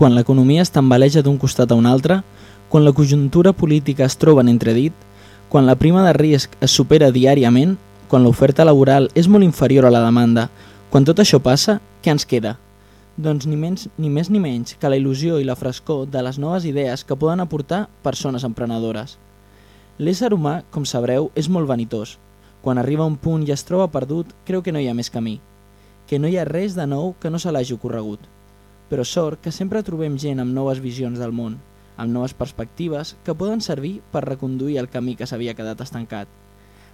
quan l'economia es tambaleja d'un costat a un altre, quan la conjuntura política es troba en entredit, quan la prima de risc es supera diàriament, quan l'oferta laboral és molt inferior a la demanda, quan tot això passa, què ens queda? Doncs ni, menys, ni més ni menys que la il·lusió i la frescor de les noves idees que poden aportar persones emprenedores. L'ésser humà, com sabreu, és molt vanitós. Quan arriba a un punt i es troba perdut, creu que no hi ha més camí, que no hi ha res de nou que no se l'hagi ocorregut. Però sort que sempre trobem gent amb noves visions del món, amb noves perspectives que poden servir per reconduir el camí que s'havia quedat estancat.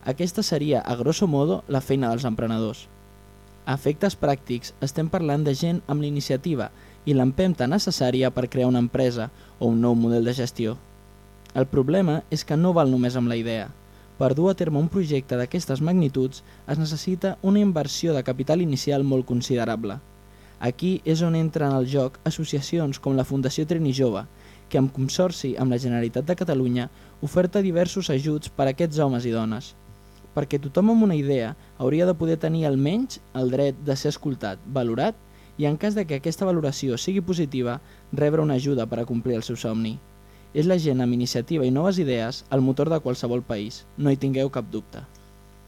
Aquesta seria, a grosso modo, la feina dels emprenedors. A efectes pràctics, estem parlant de gent amb l'iniciativa i l'empenta necessària per crear una empresa o un nou model de gestió. El problema és que no val només amb la idea. Per dur a terme un projecte d'aquestes magnituds es necessita una inversió de capital inicial molt considerable. Aquí és on entren al joc associacions com la Fundació Trini Jove, que amb consorci amb la Generalitat de Catalunya oferta diversos ajuts per a aquests homes i dones perquè tothom amb una idea hauria de poder tenir almenys el dret de ser escoltat, valorat i en cas de que aquesta valoració sigui positiva, rebre una ajuda per a complir el seu somni. És la gent amb iniciativa i noves idees el motor de qualsevol país, no hi tingueu cap dubte.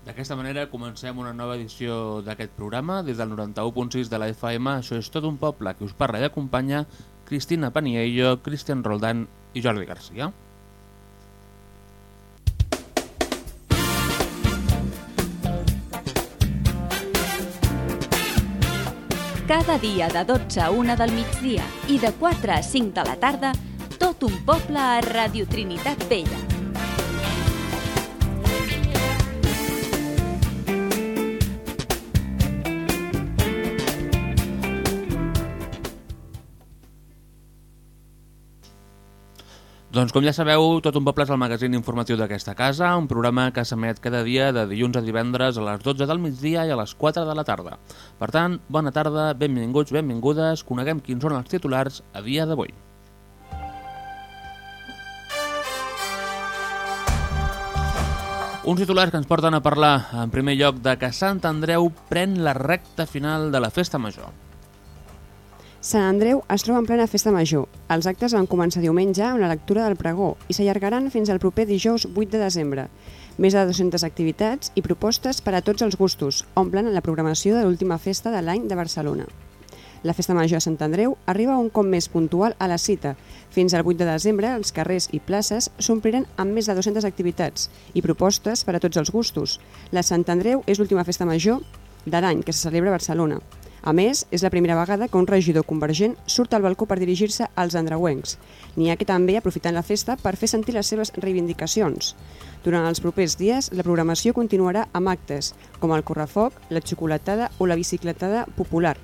D'aquesta manera comencem una nova edició d'aquest programa des del 91.6 de la FM. Això és tot un poble que us parla i acompanya Cristina Paniello, Cristian Roldán i Jordi Garcia. Cada dia de 12 a 1 del migdia i de 4 a 5 de la tarda, tot un poble a Radio Trinitat Vella. Doncs com ja sabeu, Tot un poble és el magazín informatiu d'aquesta casa, un programa que s'emet cada dia de dilluns a divendres a les 12 del migdia i a les 4 de la tarda. Per tant, bona tarda, benvinguts, benvingudes, coneguem quins són els titulars a dia d'avui. Uns titulars que ens porten a parlar, en primer lloc, de que Sant Andreu pren la recta final de la Festa Major. Sant Andreu es troba en plena festa major. Els actes van començar diumenge amb la lectura del pregó i s'allargaran fins al proper dijous 8 de desembre. Més de 200 activitats i propostes per a tots els gustos omplen la programació de l'última festa de l'any de Barcelona. La festa major a Sant Andreu arriba un cop més puntual a la cita. Fins al 8 de desembre, els carrers i places s'ompliren amb més de 200 activitats i propostes per a tots els gustos. La Sant Andreu és l'última festa major de l'any que se celebra a Barcelona. A més, és la primera vegada que un regidor convergent surt al balcó per dirigir-se als andreuencs. N'hi ha que també aprofiten la festa per fer sentir les seves reivindicacions. Durant els propers dies, la programació continuarà amb actes, com el correfoc, la xocolatada o la bicicletada popular.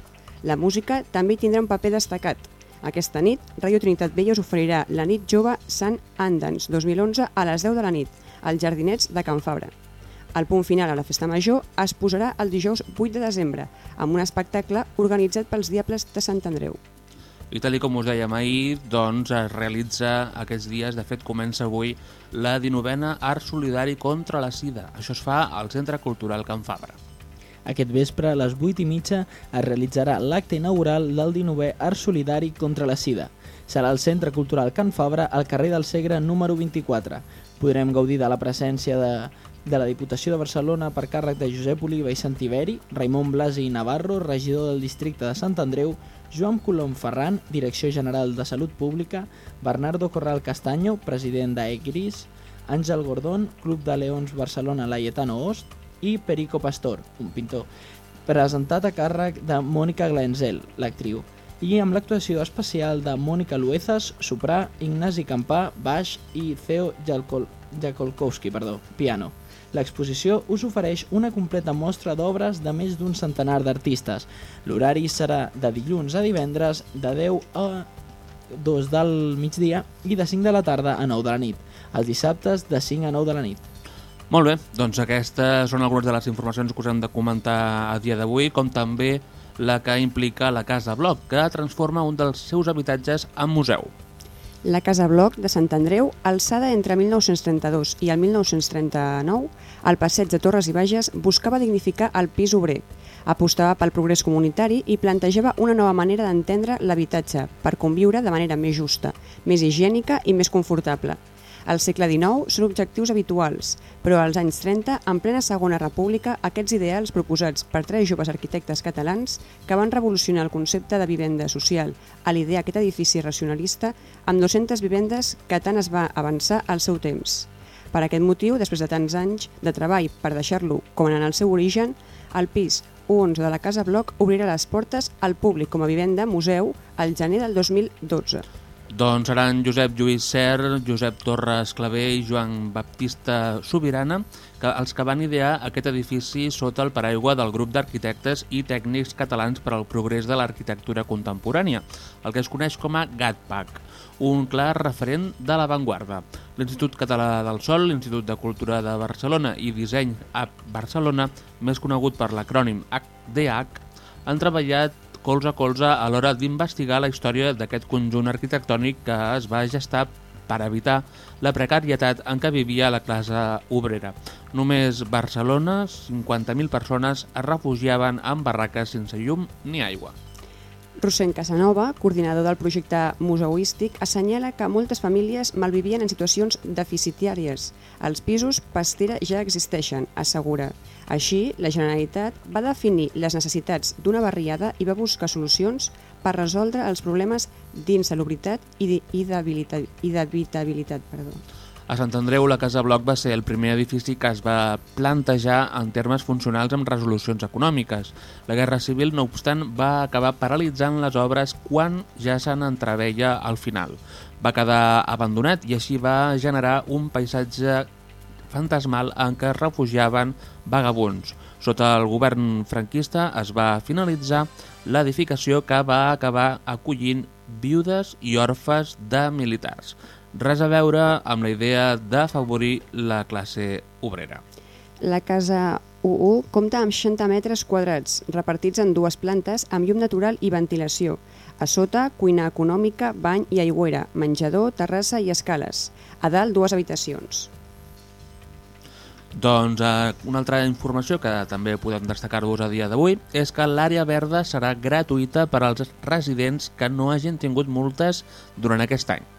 La música també tindrà un paper destacat. Aquesta nit, Ràdio Trinitat Vella us oferirà la nit jove Sant Andans 2011 a les 10 de la nit, als Jardinets de Can Fabra. El punt final a la festa major es posarà el dijous 8 de desembre, amb un espectacle organitzat pels Diables de Sant Andreu. I tal com us dèiem ahir, doncs es realitza aquests dies, de fet comença avui, la 19a Art Solidari contra la Sida. Això es fa al Centre Cultural Can Fabra. Aquest vespre, a les 8 i mitja, es realitzarà l'acte inaugural del 19è Art Solidari contra la Sida. Serà al Centre Cultural Can Fabra, al carrer del Segre número 24. Podrem gaudir de la presència de de la Diputació de Barcelona per càrrec de Josep Oliva i Santiveri, Raimon Blasi i Navarro, regidor del districte de Sant Andreu, Joan Colom Ferran, Direcció General de Salut Pública, Bernardo Corral Castaño, president d'Egris, Àngel Gordón, Club de Leons Barcelona Laietano Ost i Perico Pastor, un pintor, presentat a càrrec de Mònica Glenzel, l'actriu, i amb l'actuació especial de Mònica Luezas, soprà, Ignasi Campà, baix i Theo Jakolkowski, perdó, piano. L'exposició us ofereix una completa mostra d'obres de més d'un centenar d'artistes. L'horari serà de dilluns a divendres de 10 a 2 del migdia i de 5 de la tarda a 9 de la nit. Els dissabtes de 5 a 9 de la nit. Molt bé, doncs aquestes són algunes de les informacions que us hem de comentar a dia d'avui, com també la que implica la Casa Bloc, que transforma un dels seus habitatges en museu. La Casa Bloc de Sant Andreu, alçada entre 1932 i el 1939, al passeig de Torres i Bages buscava dignificar el pis obrer. Apostava pel progrés comunitari i plantejava una nova manera d'entendre l'habitatge per conviure de manera més justa, més higiènica i més confortable. Al segle XIX són objectius habituals, però als anys 30, en plena Segona República, aquests ideals proposats per tres joves arquitectes catalans que van revolucionar el concepte de vivenda social a l'idea aquest edifici racionalista amb 200 vivendes que tant es va avançar al seu temps. Per aquest motiu, després de tants anys de treball per deixar-lo com en el seu origen, el pis U11 de la Casa Bloc obrirà les portes al públic com a vivenda museu al gener del 2012. Doncs seran Josep Lluís Ser, Josep Torres Clavé i Joan Baptista Sobirana que els que van idear aquest edifici sota el paraigua del grup d'arquitectes i tècnics catalans per al progrés de l'arquitectura contemporània, el que es coneix com a GATPAC un clar referent de l'avantguarda. L'Institut Català del Sol, l'Institut de Cultura de Barcelona i Disseny a Barcelona, més conegut per l'acrònim HDH, han treballat colze a colze a l'hora d'investigar la història d'aquest conjunt arquitectònic que es va gestar per evitar la precarietat en què vivia la classe obrera. Només Barcelona, 50.000 persones es refugiaven en barraques sense llum ni aigua. Rossent Casanova, coordinador del projecte museístic, assenyala que moltes famílies malvivien en situacions deficitàries. Els pisos pastera ja existeixen, assegura. Així, la Generalitat va definir les necessitats d'una barriada i va buscar solucions per resoldre els problemes d'insalubritat i d'habitabilitat. Perdó. A Sant Andreu, la Casa Bloc va ser el primer edifici que es va plantejar en termes funcionals amb resolucions econòmiques. La Guerra Civil, no obstant, va acabar paralitzant les obres quan ja se n'entreveia al final. Va quedar abandonat i així va generar un paisatge fantasmal en què es refugiaven vagabunds. Sota el govern franquista es va finalitzar l'edificació que va acabar acollint viudes i orfes de militars res a veure amb la idea d'afavorir la classe obrera. La casa UU compta amb 60 metres quadrats, repartits en dues plantes amb llum natural i ventilació. A sota, cuina econòmica, bany i aigüera, menjador, terrassa i escales. A dalt, dues habitacions. Doncs eh, una altra informació que també podem destacar-vos a dia d'avui és que l'àrea verda serà gratuïta per als residents que no hagin tingut multes durant aquest any.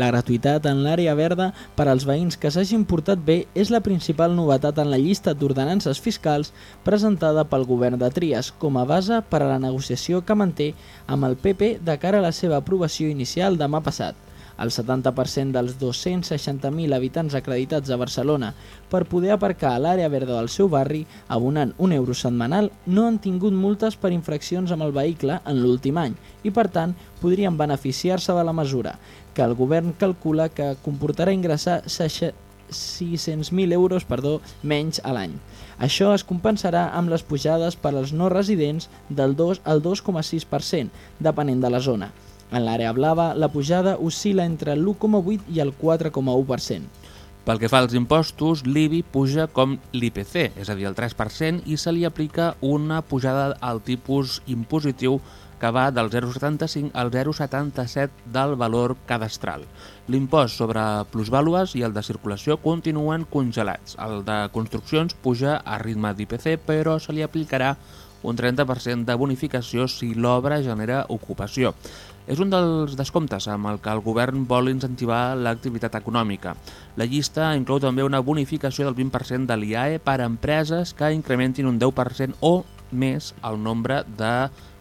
La gratuïtat en l'àrea verda per als veïns que s'hagin portat bé és la principal novetat en la llista d'ordenances fiscals presentada pel govern de Trias com a base per a la negociació que manté amb el PP de cara a la seva aprovació inicial demà passat. El 70% dels 260.000 habitants acreditats a Barcelona per poder aparcar a l'àrea verda del seu barri abonant un euro setmanal no han tingut multes per infraccions amb el vehicle en l'últim any i, per tant, podrien beneficiar-se de la mesura, que el govern calcula que comportarà ingressar 600.000 euros perdó, menys a l'any. Això es compensarà amb les pujades per als no residents del 2 al 2,6%, depenent de la zona. En l'àrea blava, la pujada oscil·la entre l'1,8 i el 4,1%. Pel que fa als impostos, l'IBI puja com l'IPC, és a dir, el 3%, i se li aplica una pujada al tipus impositiu que va del 0,75 al 0,77 del valor cadastral. L'impost sobre plusvàlues i el de circulació continuen congelats. El de construccions puja a ritme d'IPC, però se li aplicarà un 30% de bonificació si l'obra genera ocupació. És un dels descomptes amb el que el govern vol incentivar l'activitat econòmica. La llista inclou també una bonificació del 20% de l'IAE per a empreses que incrementin un 10% o més el nombre de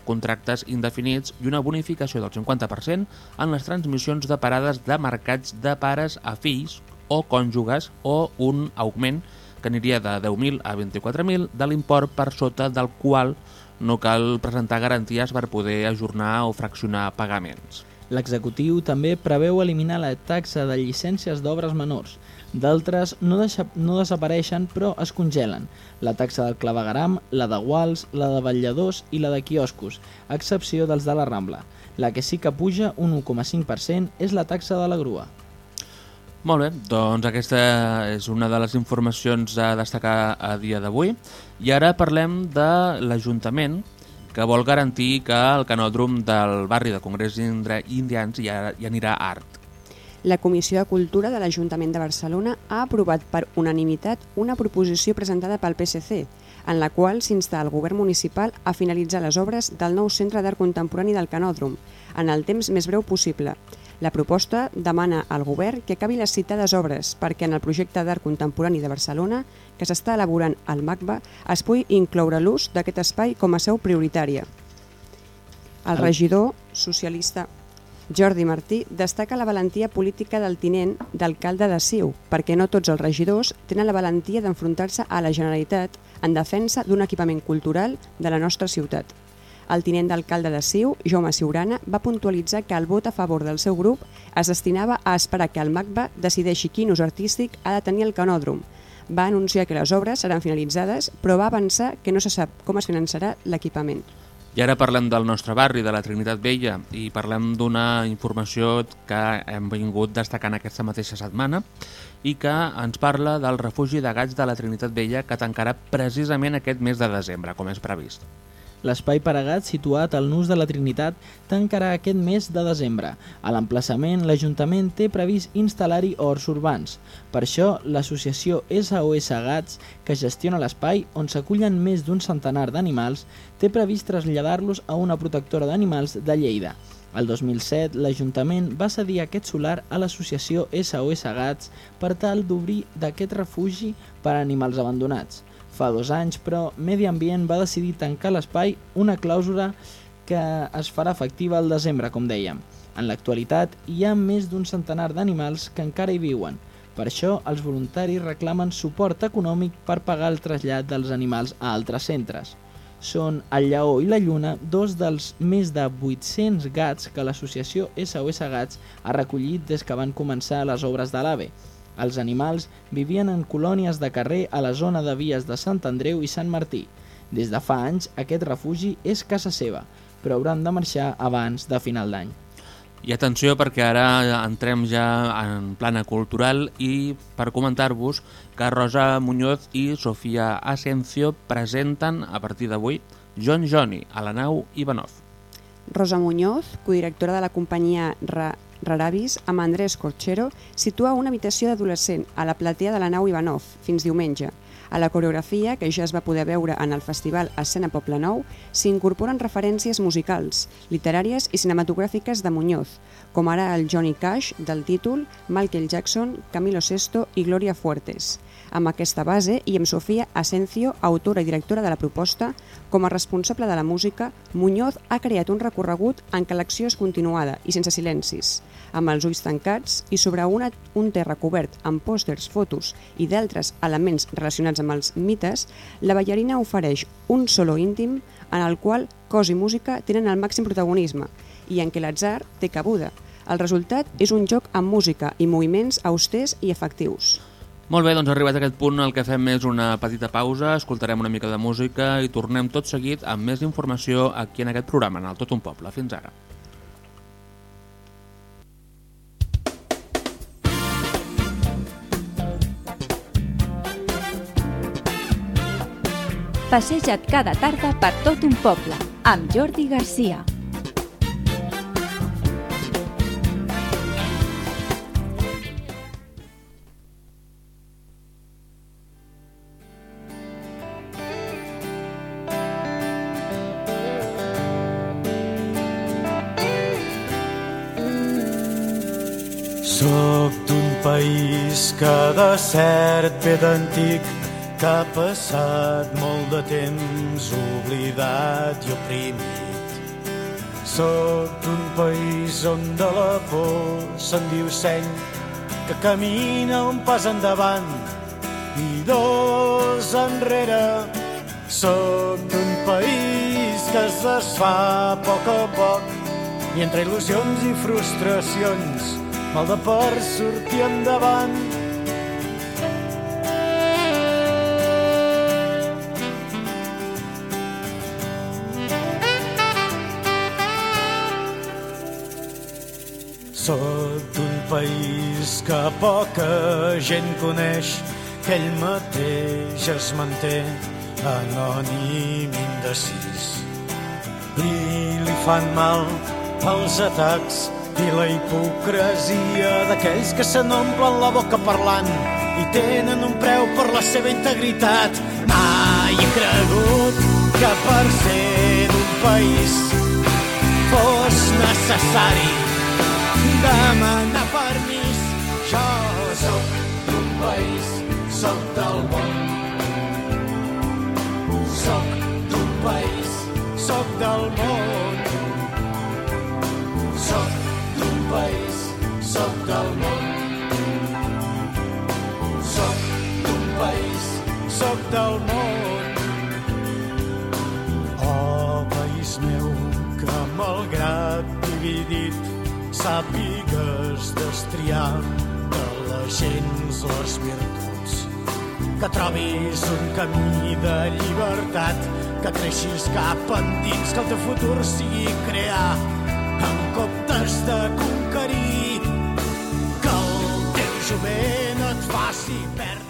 contractes indefinits i una bonificació del 50% en les transmissions de parades de mercats de pares a fills o cònjuges o un augment que aniria de 10.000 a 24.000 de l'import per sota del qual no cal presentar garanties per poder ajornar o fraccionar pagaments. L'executiu també preveu eliminar la taxa de llicències d'obres menors. D'altres no, no desapareixen però es congelen. La taxa del clavegaram, la de guals, la de vetlladors i la de quioscos, a excepció dels de la Rambla. La que sí que puja un 1,5% és la taxa de la grua. Molt bé, doncs aquesta és una de les informacions a destacar a dia d'avui. I ara parlem de l'Ajuntament, que vol garantir que el canòdrom del barri de Congrés Indians hi, hi anirà art. La Comissió de Cultura de l'Ajuntament de Barcelona ha aprovat per unanimitat una proposició presentada pel PSC, en la qual s'insta el govern municipal a finalitzar les obres del nou Centre d'Art Contemporani del Canòdrom en el temps més breu possible. La proposta demana al govern que acabi les citades obres perquè en el projecte d'art contemporani de Barcelona que s'està elaborant al MACBA es pugui incloure l'ús d'aquest espai com a seu prioritària. El regidor socialista Jordi Martí destaca la valentia política del tinent d'alcalde de Siu, perquè no tots els regidors tenen la valentia d'enfrontar-se a la Generalitat en defensa d'un equipament cultural de la nostra ciutat. El tinent d'alcalde de Siu, Jaume Siurana, va puntualitzar que el vot a favor del seu grup es destinava a esperar que el MACBA decideixi quin ús artístic ha de tenir el canòdrom. Va anunciar que les obres seran finalitzades, però va avançar que no se sap com es finançarà l'equipament. I ara parlem del nostre barri, de la Trinitat Vella, i parlem d'una informació que hem vingut destacant aquesta mateixa setmana i que ens parla del refugi de gats de la Trinitat Vella que tancarà precisament aquest mes de desembre, com és previst. L'espai per a gats situat al Nus de la Trinitat tancarà aquest mes de desembre. A l'emplaçament, l'Ajuntament té previst instal·lar-hi horts urbans. Per això, l'associació SOS Gats, que gestiona l'espai on s'acullen més d'un centenar d'animals, té previst traslladar-los a una protectora d'animals de Lleida. El 2007, l'Ajuntament va cedir aquest solar a l'associació SOS Gats per tal d'obrir d'aquest refugi per a animals abandonats. Fa dos anys, però, Medi Ambient va decidir tancar l'espai una clàusula que es farà efectiva al desembre, com dèiem. En l'actualitat, hi ha més d'un centenar d'animals que encara hi viuen. Per això, els voluntaris reclamen suport econòmic per pagar el trasllat dels animals a altres centres. Són el lleó i la lluna, dos dels més de 800 gats que l'associació SOS Gats ha recollit des que van començar les obres de l'AVE. Els animals vivien en colònies de carrer a la zona de vies de Sant Andreu i Sant Martí. Des de fa anys, aquest refugi és casa seva, però hauran de marxar abans de final d'any. I atenció perquè ara entrem ja en plana cultural i per comentar-vos que Rosa Muñoz i Sofia Asencio presenten a partir d'avui John Johnny a la nau Ivanov. Rosa Muñoz, codirectora de la companyia Ra Raravis, amb Andrés Corchero, situa una habitació d'adolescent a la platea de la nau Ivanov fins diumenge. A la coreografia, que ja es va poder veure en el festival Escena Poble Nou, s'incorporen referències musicals, literàries i cinematogràfiques de Muñoz, com ara el Johnny Cash del títol, Michael Jackson, Camilo Sesto i Gloria Fuertes. Amb aquesta base i amb Sofia Asencio, autora i directora de la proposta, com a responsable de la música, Muñoz ha creat un recorregut en què l'acció és continuada i sense silencis. Amb els ulls tancats i sobre una, un terra cobert amb pòsters, fotos i d'altres elements relacionats amb els mites, la ballarina ofereix un solo íntim en el qual cos i música tenen el màxim protagonisme i en què l'atzar té cabuda. El resultat és un joc amb música i moviments austers i efectius. Molt bé, doncs arribat a aquest punt el que fem és una petita pausa, escoltarem una mica de música i tornem tot seguit amb més informació aquí en aquest programa, en el Tot un Poble. Fins ara. Passeja't cada tarda per tot un poble amb Jordi Garcia. Soc d'un país que de cert ve d'antic, que ha passat molt de temps oblidat i oprimit. Soc d'un país on de la por se'n diu seny, que camina un pas endavant i dos enrere. Soc d'un país que es desfà a poc a poc i entre il·lusions i frustracions mal de per sortir endavant. Soc d'un país que poca gent coneix, que ell mateix es manté anònim indecis. I li fan mal els atacs i la hipocresia d'aquells que se n'omplen la boca parlant i tenen un preu per la seva integritat. Mai he cregut que per ser d'un país fos necessari demanar permís. Jo sóc d'un país, sóc del món. Sóc d'un país, sóc del món. Sóc d'un país, sóc del món. Sóc d'un país, sóc del món. Oh, país meu, que malgrat dividit sàpigues destriar de la gens les virtuts. Que trobis un camí de llibertat, que creixis cap endins, que el teu futur sigui crear en comptes de conquerir. Que el teu jovent et faci perdre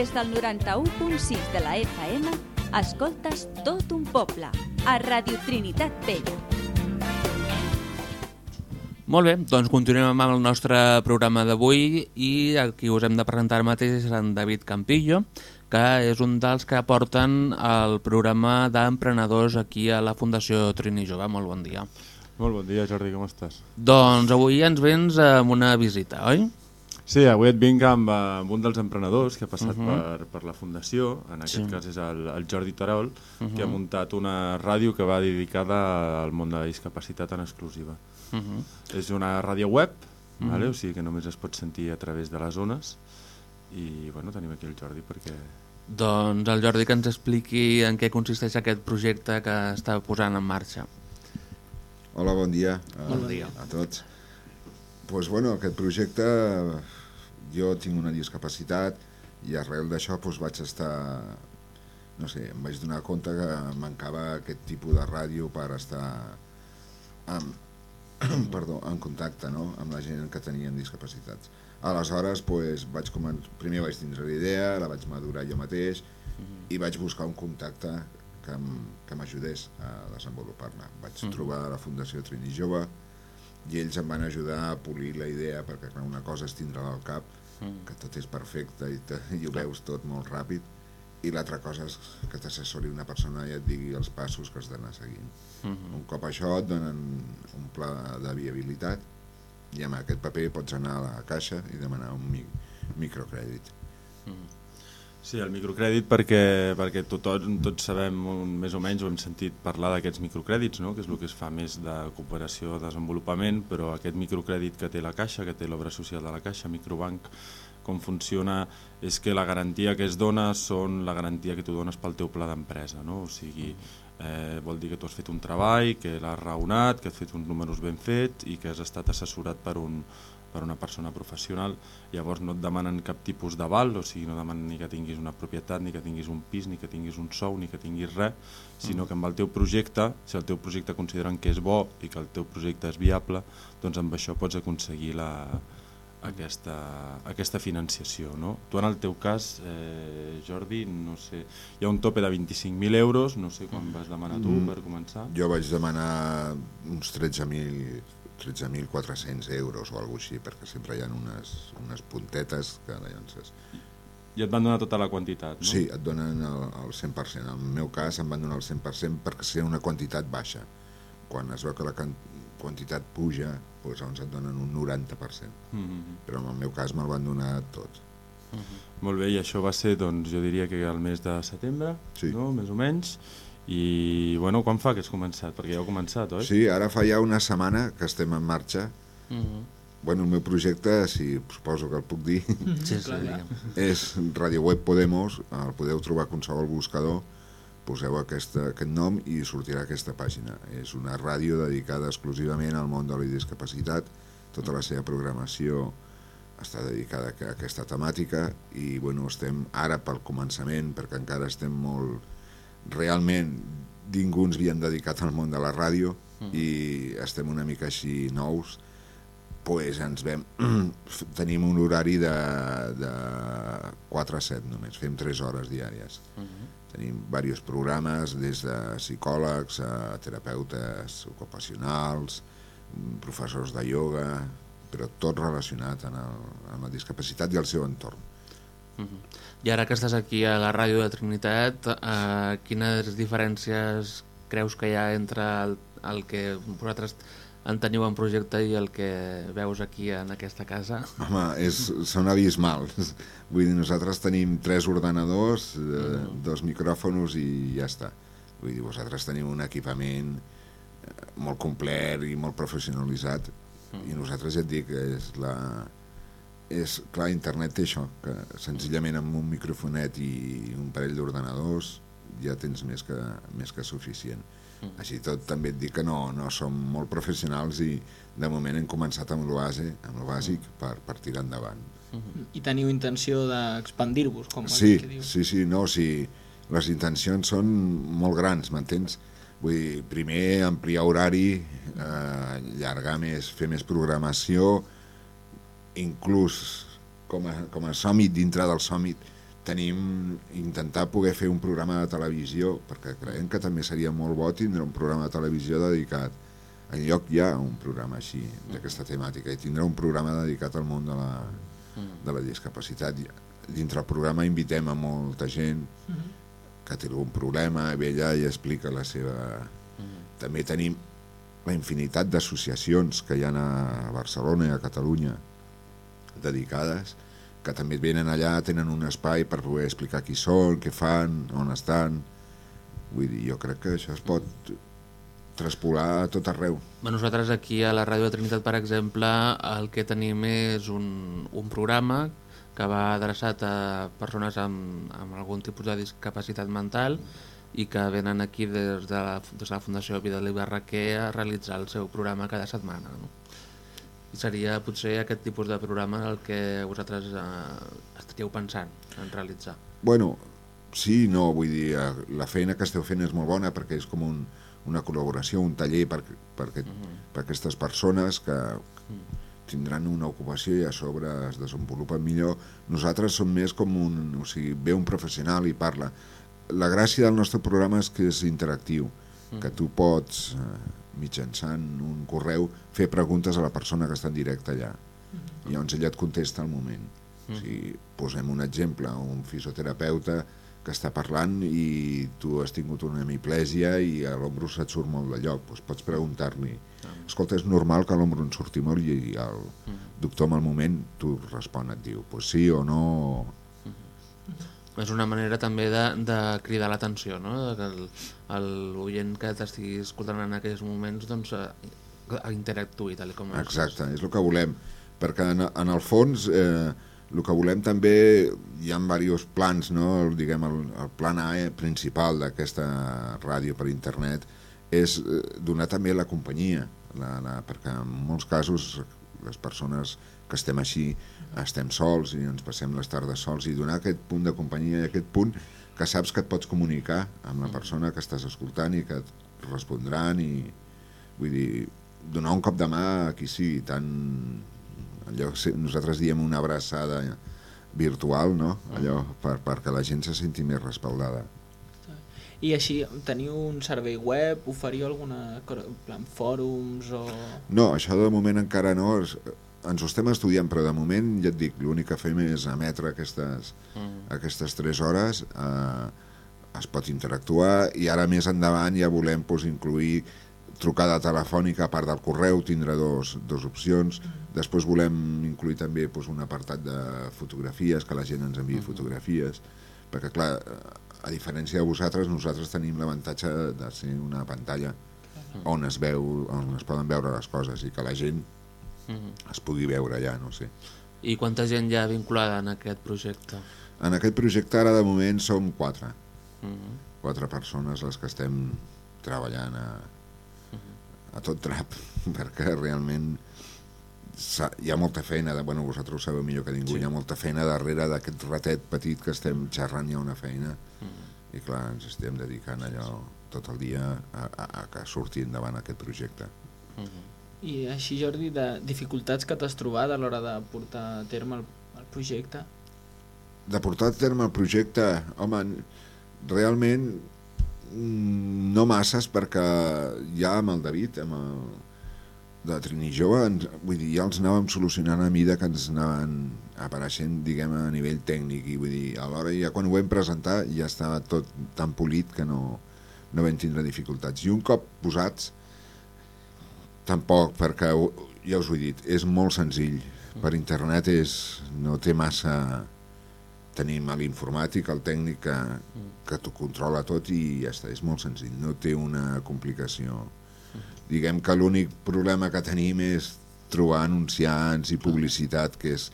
Des del 91.6 de la FM, escoltes tot un poble, a Radio Trinitat Vella. Molt bé, doncs continuem amb el nostre programa d'avui i el qui us hem de presentar ara mateix és en David Campillo, que és un dels que aporten el programa d'emprenedors aquí a la Fundació Trini Jove. Molt bon dia. Molt bon dia, Jordi, com estàs? Doncs avui ens vens amb una visita, oi? Sí, avui et vinc amb, eh, amb un dels emprenedors que ha passat uh Mhm. -huh. per, per la Fundació, en aquest Sí. cas és el, el Jordi Tarol, uh -huh. que ha Mhm. muntat una ràdio que va dedicada al món de la discapacitat en exclusiva. Uh -huh. És una ràdio web, uh Mhm. -huh. vale? o sigui que només es pot sentir a través de les zones, i bueno, tenim aquí el Jordi perquè... Doncs el Jordi que ens expliqui en què consisteix aquest projecte que està posant en marxa. Hola, bon dia, a, Bon dia. a tots. pues, bueno, aquest projecte, jo tinc una discapacitat i arrel d'això pues, vaig estar, no sé, em vaig donar compte que mancava aquest tipus de ràdio per estar amb, perdó, en contacte no? amb la gent que tenien discapacitats. Aleshores, pues, vaig comen... primer vaig tindre la idea, la vaig madurar jo mateix i vaig buscar un contacte que m'ajudés a desenvolupar-la. Vaig Mhm. trobar la Fundació Trini Jove i ells em van ajudar a polir la idea perquè clar, una cosa és tindre-la al cap, Mm. que tot és perfecte i, te, i ho veus tot molt ràpid i l'altra cosa és que t'assessori una persona i et digui els passos que has d'anar seguint. Uh -huh. Un cop això et donen un pla de viabilitat i amb aquest paper pots anar a la caixa i demanar un mi microcrèdit. Sí, el microcrèdit perquè, perquè tothom, tots sabem, més o menys, ho hem sentit parlar d'aquests microcrèdits, no? que és el que es fa més de cooperació o desenvolupament, però aquest microcrèdit que té la Caixa, que té l'obra social de la Caixa, Microbanc, com funciona és que la garantia que es dona són la garantia que tu dones pel teu pla d'empresa, no? o sigui, eh, vol dir que tu has fet un treball, que l'has raonat, que has fet uns números ben fets i que has estat assessorat per un, per una persona professional, llavors no et demanen cap tipus d'aval, o sigui, no demanen ni que tinguis una propietat, ni que tinguis un pis, ni que tinguis un sou, ni que tinguis res, sinó que amb el teu projecte, si el teu projecte consideren que és bo i que el teu projecte és viable, doncs amb això pots aconseguir la, aquesta, aquesta financiació. No? Tu en el teu cas, eh, Jordi, no sé, hi ha un tope de 25.000 euros, no sé quan vas demanar tu Mm. per començar. Jo vaig demanar uns 13.000 13.400 euros o alguna així, perquè sempre hi ha unes, unes puntetes que llavors... I et van donar tota la quantitat, no? Sí, et donen el, el 100%. En el meu cas em van donar el 100% perquè ser una quantitat baixa. Quan es veu que la quantitat puja, doncs llavors et donen un 90%. Mm -hmm. Però en el meu cas me'l van donar tot. Molt bé, i això va ser, doncs, jo diria que el mes de setembre, Sí. no? més o menys, i, bueno, quan fa que has començat? Perquè ja heu començat, oi? Sí, ara fa ja una setmana que estem en marxa. Uh -huh. Bueno, el meu projecte, si suposo que el puc dir, Sí, sí, és Radio Web Podemos, el podeu trobar a qualsevol buscador, poseu aquesta, aquest nom i sortirà aquesta pàgina. És una ràdio dedicada exclusivament al món de la discapacitat, tota la seva programació està dedicada a aquesta temàtica i bueno, estem ara pel començament, perquè encara estem molt... Realment, ningú ens havíem dedicat al món de la ràdio i estem una mica així nous, pues ens vam, tenim un horari de, de 4 a 7 només, fem 3 hores diàries. Uh -huh. Tenim diversos programes, des de psicòlegs a terapeutes ocupacionals, mm, professors de ioga, però tot relacionat amb, el, amb la discapacitat i el seu entorn. Uh -huh. I ara que estàs aquí a la ràdio de Trinitat, eh, quines diferències creus que hi ha entre el, el que vosaltres en teniu en projecte i el que veus aquí en aquesta casa? Home, és, són abismals. Vull dir, nosaltres tenim tres ordenadors, eh, dos micròfonos i ja està. Vull dir, vosaltres teniu un equipament eh, molt complet i molt professionalitzat i nosaltres ja et dic, és la... És, clar, internet té això, que senzillament amb un microfonet i un parell d'ordenadors ja tens més que, més que suficient. Així i tot també et dic que no, no som molt professionals i de moment hem començat amb el base, amb el bàsic per, per tirar endavant. I teniu intenció d'expandir-vos, com Sí, que diu. sí, sí, no, sí, les intencions són molt grans, m'entens? Vull dir, primer ampliar horari, eh, allargar més, fer més programació, inclús com a, com a Summit, dintre del Summit, tenim intentar poder fer un programa de televisió, perquè creiem que també seria molt bo tindre un programa de televisió dedicat. En lloc hi ha un programa així, d'aquesta temàtica, i tindrà un programa dedicat al món de la, de la discapacitat. Dintre el programa invitem a molta gent que té algun problema, ve allà i explica la seva... També tenim la infinitat d'associacions que hi ha a Barcelona i a Catalunya dedicades, que també venen allà, tenen un espai per poder explicar qui són, què fan, on estan... Vull dir, jo crec que això es pot traspolar a tot arreu. Bé, nosaltres aquí a la Ràdio de Trinitat, per exemple, el que tenim és un, un programa que va adreçat a persones amb, amb algun tipus de discapacitat mental i que venen aquí des de la, des de la Fundació Vida i Barraquer a realitzar el seu programa cada setmana. No? Seria potser aquest tipus de programa el que vosaltres eh, estaríeu pensant en realitzar. Bueno, sí, no, vull dir, eh, la feina que esteu fent és molt bona perquè és com un, una col·laboració, un taller per, per, aquest, per aquestes persones que tindran una ocupació i a sobre es desenvolupen millor. Nosaltres som més com un... O sigui, ve un professional i parla. La gràcia del nostre programa és que és interactiu, que tu pots, eh, mitjançant un correu, fer preguntes a la persona que està en directe allà. I llavors ella et contesta al moment. O sigui, posem un exemple, un fisioterapeuta que està parlant i tu has tingut una hemiplèsia i a l'ombro se't surt molt de lloc, doncs pots preguntar-li. Escolta, és normal que l'ombro en surti molt i el doctor en el moment tu respon, et diu, pues sí o no És una manera també de, de cridar l'atenció, no? Que el, el oient que t'estigui escoltant en aquells moments doncs, eh, interactuï tal com és. Exacte, és el que volem, perquè en, en el fons eh, el que volem també, hi ha diversos plans, no? el, diguem, el, el plan A principal d'aquesta ràdio per internet és eh, donar també la companyia, la, la, perquè en molts casos les persones que estem així estem sols i ens passem les tardes sols i donar aquest punt de companyia i aquest punt que saps que et pots comunicar amb la persona que estàs escoltant i que et respondran i vull dir, donar un cop de mà a qui sigui tant allò que nosaltres diem una abraçada virtual no? allò per, perquè la gent se senti més respaldada I així, teniu un servei web? Oferiu alguna plan fòrums o... No, això de moment encara no. Ens ho estem estudiant, però de moment, ja et dic, l'únic que fem és emetre aquestes, aquestes 3 hores, eh, es pot interactuar i ara més endavant ja volem pues, incluir trucada telefònica a part del correu, tindrà dos, dos opcions. Després volem incluir també pues, un apartat de fotografies, que la gent ens enviï fotografies, perquè clar, a diferència de vosaltres, nosaltres tenim l'avantatge de ser una pantalla on es veu, on es poden veure les coses i que la gent Mhm. es pugui veure allà, no sé. I quanta gent hi ha vinculada en aquest projecte? En aquest projecte ara de moment som quatre, Mhm. quatre persones les que estem treballant a, a tot trap, perquè realment hi ha molta feina, de, bueno, vosaltres ho sabeu millor que ningú, Sí. hi ha molta feina darrere d'aquest ratet petit que estem xerrant, hi ha una feina, Mhm. i clar, ens estem dedicant allò tot el dia a, a, a que surti endavant aquest projecte. Mhm. I així, Jordi, de dificultats que t'has trobat a l'hora de portar a terme el, el projecte? de portar a terme el projecte, home, realment mm, no masses perquè ja amb el David, amb el de Trini Jove, ens, vull dir, ja els anàvem solucionant a mida que ens anaven apareixent, diguem, a nivell tècnic i vull dir, alhora ja quan ho vam presentar ja estava tot tan polit que no, no vam tindre dificultats. I un cop posats, tampoc, perquè ja us ho he dit, és molt senzill. Per internet és, no té massa... Tenim l'informàtic, el tècnic que, que t'ho controla tot i ja està, és molt senzill, no té una complicació. Diguem que l'únic problema que tenim és trobar anunciants i publicitat, que és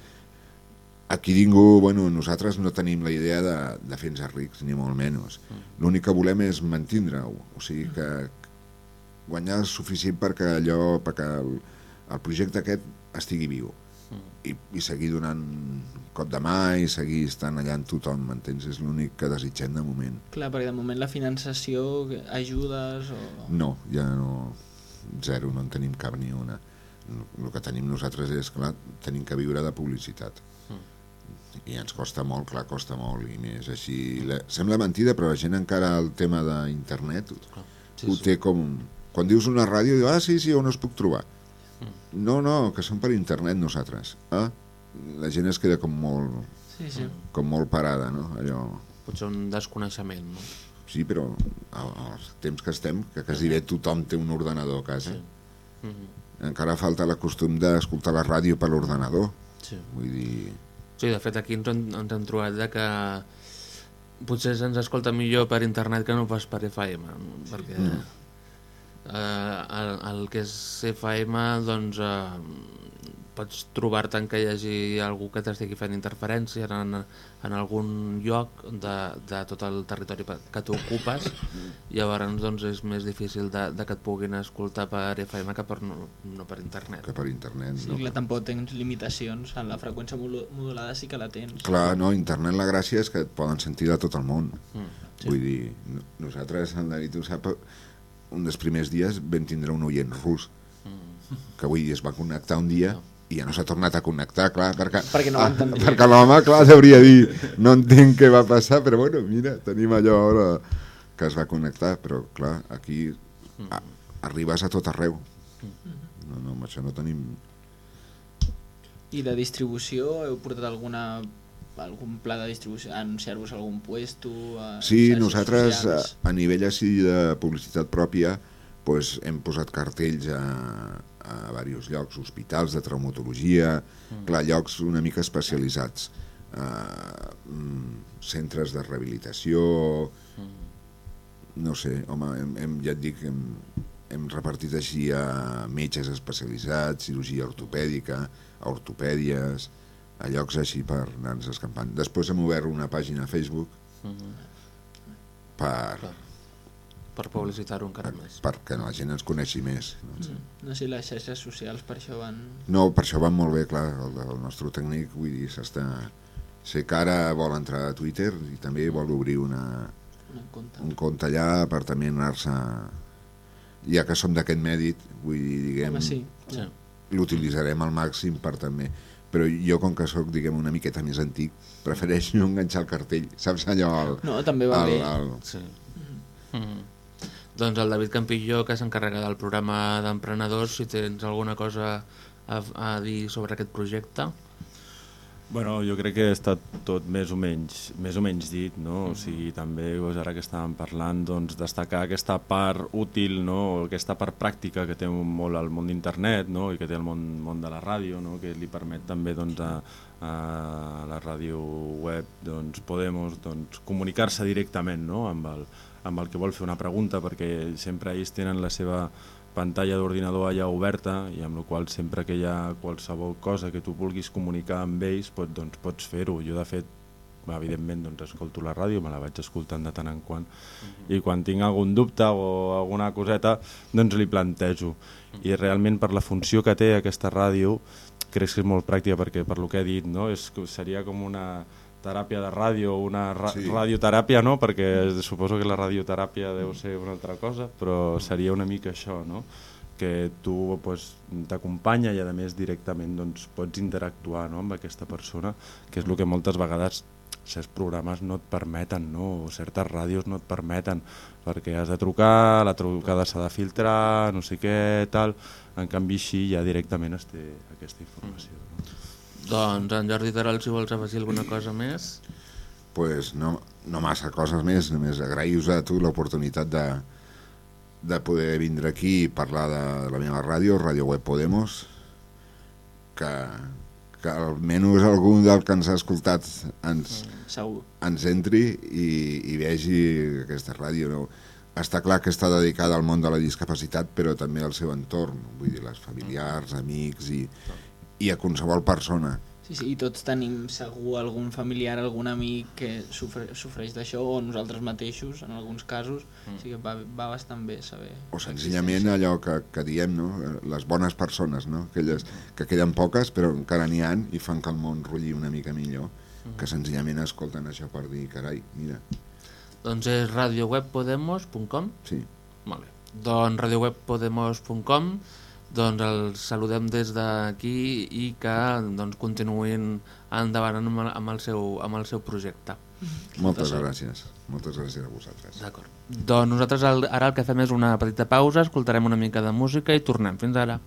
aquí ningú, bueno, nosaltres no tenim la idea de, de fer-nos rics, ni molt menys. L'únic que volem és mantindre-ho, o sigui que guanyar el suficient perquè allò, perquè el, el projecte aquest estigui viu i, i seguir donant cop de mà i seguir estant allà amb tothom, m'entens? És l'únic que desitgem de moment. Clar, perquè de moment la finançació, ajudes o... No, ja no... Zero, no en tenim cap ni una. El que tenim nosaltres és, clar, tenim que viure de publicitat. I ens costa molt, clar, costa molt, i més així... La... Sembla mentida, però la gent encara el tema d'internet Sí, ho sí. té com... Quan dius una ràdio, diu, ah, sí, sí, on es puc trobar? No, no, que són per internet nosaltres. Ah? La gent es queda com molt, Sí, sí. com molt parada, no? Allò... Potser un desconeixement, no? Sí, però als temps que estem, que quasi bé tothom té un ordenador a casa, Sí. Mhm. encara falta la costum d'escoltar la ràdio per l'ordenador. Sí. Vull dir... Sí, de fet aquí ens hem, ens hem trobat de que potser se'ns escolta millor per internet que no pas per FM, no? perquè eh, el, el que és FM doncs eh, pots trobar-te en que hi hagi algú que t'estigui fent interferència en, en algun lloc de, de tot el territori que tu ocupes i llavors doncs, és més difícil de, de que et puguin escoltar per FM que per, no, no per internet. que per internet Sí, no? clar, tampoc tens limitacions, en la freqüència modu- modulada sí que la tens. Clar, no, internet la gràcia és que et poden sentir de tot el món. Mm, Sí. Vull dir, no- nosaltres, el David ho sap, un dels primers dies vam tindre un oient rus, que vull dir, es va connectar un dia i ja no s'ha tornat a connectar, clar, perquè, ah, Perquè no entendria. perquè l'home, clar, hauria dir, no entenc què va passar, però bueno, mira, tenim allò ara que es va connectar, però clar, aquí a, arribes a tot arreu. No, no, amb això no tenim... I de distribució, heu portat alguna algun pla de distribució, anunciar-vos a algun puesto? A Sí, nosaltres a, socials? a nivell així de publicitat pròpia pues, hem posat cartells a, a diversos llocs, hospitals de traumatologia, mm. clar, llocs una mica especialitzats, uh, mm, centres de rehabilitació, no sé, home, hem, hem, ja et dic, hem, hem repartit així a metges especialitzats, cirurgia ortopèdica, a ortopèdies, a llocs així per anar-nos escampant. Després hem obert una pàgina a Facebook per, Clar. per publicitar-ho encara més. perquè la gent ens coneixi més. Doncs. Mm. No sé, les xarxes socials per això van... No, per això van molt bé, clar, el, el nostre tècnic, vull dir, s'està... Sé que ara vol entrar a Twitter i també vol obrir una, un compte. un compte allà per també anar-se... Ja que som d'aquest mèdit, vull dir, diguem, Home, sí. Sí. l'utilitzarem al màxim per també... Però jo, com que sóc, diguem, una miqueta més antic, prefereixo no enganxar el cartell, saps allò? El, No, també va el, bé. el, Sí. Mm. Doncs el David Campillo, que s'encarrega del programa d'emprenedors, si tens alguna cosa a, a dir sobre aquest projecte. Bueno, jo crec que ha estat tot més o menys, més o menys dit, no? O sigui, també doncs, ara que estàvem parlant, doncs, destacar aquesta part útil, no? aquesta part pràctica que té molt el món d'internet no? i que té el món, món de la ràdio, no? que li permet també doncs, a, a la ràdio web doncs, Podemos doncs, comunicar-se directament no? amb, el, amb el que vol fer una pregunta, perquè sempre ells tenen la seva pantalla d'ordinador allà oberta i amb la qual sempre que hi ha qualsevol cosa que tu vulguis comunicar amb ells pot, doncs, pots fer-ho. Jo de fet evidentment doncs, escolto la ràdio, me la vaig escoltant de tant en quant i quan tinc algun dubte o alguna coseta doncs li plantejo i realment per la funció que té aquesta ràdio crec que és molt pràctica perquè per lo que he dit no? és, que seria com una teràpia de ràdio o una ra Sí. radioteràpia no? perquè suposo que la radioteràpia deu ser una altra cosa però seria una mica això no? que tu pues, t'acompanya i a més directament doncs, pots interactuar no? amb aquesta persona que és el que moltes vegades certs programes no et permeten, no? o certes ràdios no et permeten, perquè has de trucar, la trucada s'ha de filtrar, no sé què, tal... En canvi, així ja directament es té aquesta informació. No? Doncs en Jordi Terol, si vols afegir alguna cosa més... pues no, no massa coses més, només agraïus a tu l'oportunitat de, de poder vindre aquí i parlar de, la meva ràdio, Ràdio Web Podemos, que, que almenys algun del que ens ha escoltat ens, Segur. ens entri i, i vegi aquesta ràdio. No? Està clar que està dedicada al món de la discapacitat, però també al seu entorn, vull dir, les familiars, amics i, i a qualsevol persona. Sí, sí, i tots tenim segur algun familiar, algun amic que sofre, sofreix d'això, o nosaltres mateixos, en alguns casos, mm. o sigui que va, va bastant bé saber. O senzillament allò que, que diem, no? les bones persones, no? Aquelles que queden poques però encara n'hi han i fan que el món rulli una mica millor, que senzillament escolten això per dir, carai, mira, Doncs és radiowebpodemos.com sí. Molt bé. Doncs radiowebpodemos.com doncs els saludem des d'aquí i que doncs, continuïn endavant amb el, amb el, seu, amb el seu projecte. Moltes gràcies. Moltes gràcies a vosaltres. D'acord. Doncs nosaltres el, ara el que fem és una petita pausa, escoltarem una mica de música i tornem. Fins ara.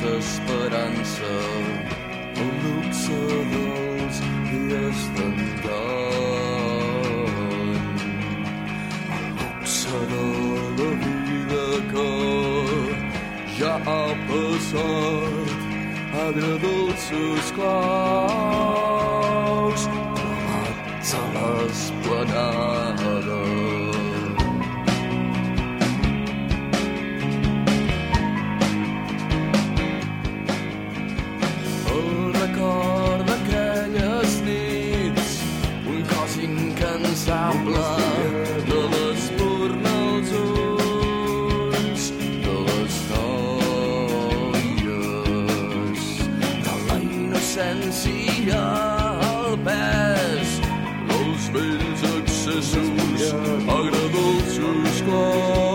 I desesperança el luxe dels dies d'engany el luxe de la vida que ja ha passat. Agradolços claus sus, agradó.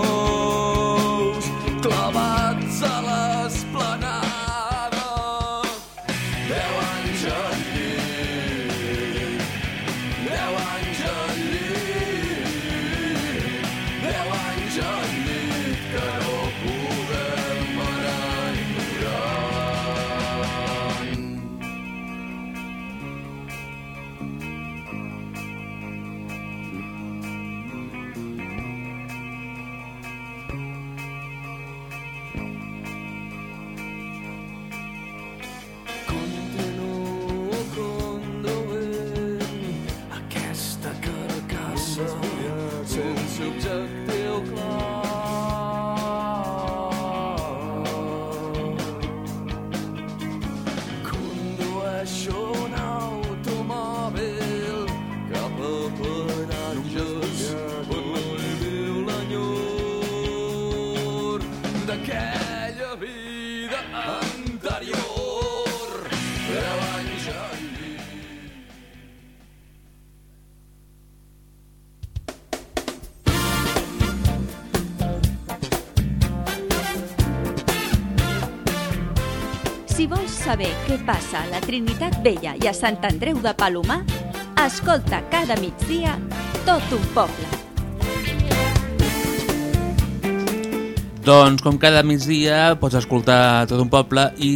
Trinitat Vella i a Sant Andreu de Palomar, escolta cada migdia tot un poble. Doncs com cada migdia pots escoltar tot un poble i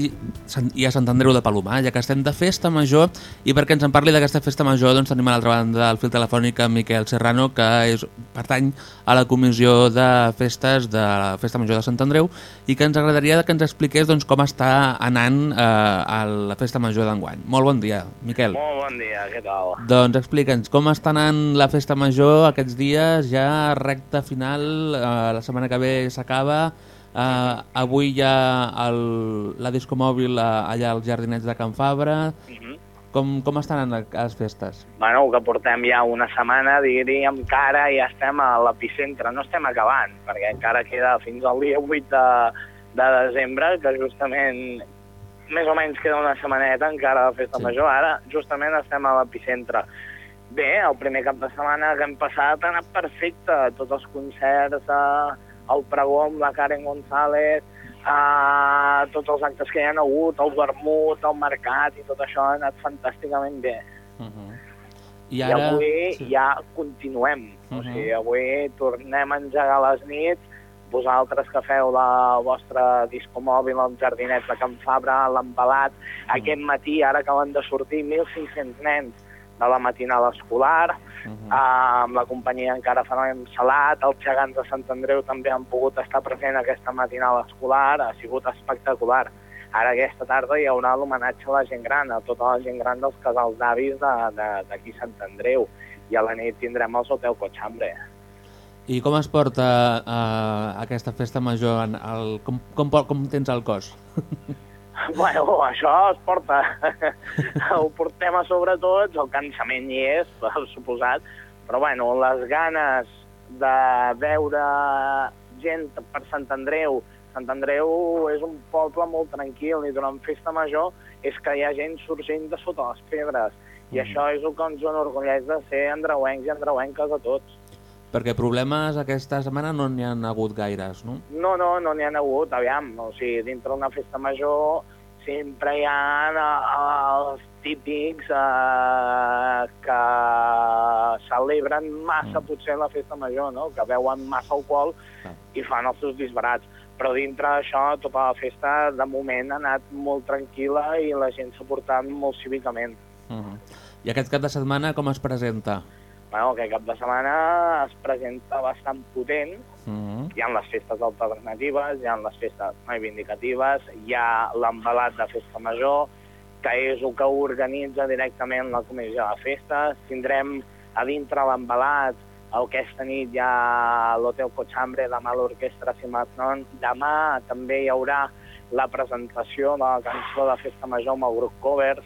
i a Sant Andreu de Palomar, ja que estem de festa major i perquè ens en parli d'aquesta festa major doncs tenim a l'altra banda del fil telefònic en Miquel Serrano que és, pertany a la comissió de festes de la Festa Major de Sant Andreu i que ens agradaria que ens expliqués doncs, com està anant eh, a la Festa Major d'enguany. Molt bon dia, Miquel. Molt bon dia, què tal? Doncs explica'ns com està anant la Festa Major aquests dies, ja recta final, eh, la setmana que ve s'acaba, eh, avui hi ha el, la disco mòbil eh, allà als jardinets de Can Fabra, Mhm. com, com estan anant les festes? Bueno, que portem ja una setmana, diríem que ara ja estem a l'epicentre, no estem acabant, perquè encara queda fins al dia 8 de, de desembre, que justament més o menys queda una setmaneta encara de festa sí. major, ara justament estem a l'epicentre. Bé, el primer cap de setmana que hem passat ha anat perfecte, tots els concerts, eh, el pregó amb la Karen González, eh, tots els actes que hi ha hagut, el vermut, el mercat i tot això ha anat fantàsticament bé. Uh -huh. I, ara... I avui sí. ja continuem. Uh -huh. O Mhm. sigui, avui tornem a engegar les nits, vosaltres que feu la vostra disco mòbil als jardinets de Can Fabra, l'embalat, aquest matí ara acaben de sortir 1.500 nens de la matinada escolar, Uh -huh. Ah, amb la companyia encara farem salat, els gegants de Sant Andreu també han pogut estar present aquesta matinada escolar, ha sigut espectacular. Ara aquesta tarda hi haurà l'homenatge a la gent gran, a tota la gent gran dels casals d'avis d'aquí Sant Andreu. I a la nit tindrem els Hotel Cochambre. I com es porta uh, aquesta festa major? El, com, com, com tens el cos? Bueno, això es porta. Ho portem a sobre tots, el cansament hi és, per suposat, però bueno, les ganes de veure gent per Sant Andreu. Sant Andreu és un poble molt tranquil i durant festa major és que hi ha gent sorgint de sota les pedres. I Mhm. això és el que ens enorgulleix de ser andreuencs i andreuenques a tots. Perquè problemes aquesta setmana no n'hi han hagut gaires, no? No, no, no n'hi ha hagut, aviam. O sigui, dintre d'una festa major sempre hi ha eh, els típics eh, que celebren massa, Mm. potser, la festa major, no? Que beuen massa alcohol Ah. i fan els seus disbarats. Però dintre d'això, tota la festa, de moment, ha anat molt tranquil·la i la gent s'ha portat molt cívicament. Uh -huh. I aquest cap de setmana com es presenta? Bueno, aquest cap de setmana es presenta bastant potent, Uh -huh. hi ha les festes alternatives, hi ha les festes reivindicatives, hi ha l'embalat de festa major, que és el que organitza directament la comissió de festes. Tindrem a dintre l'embalat que aquesta nit hi ha l'Hotel Cochambre, demà l'Orquestra Cimatron. Demà també hi haurà la presentació de la cançó de festa major amb el grup Covers,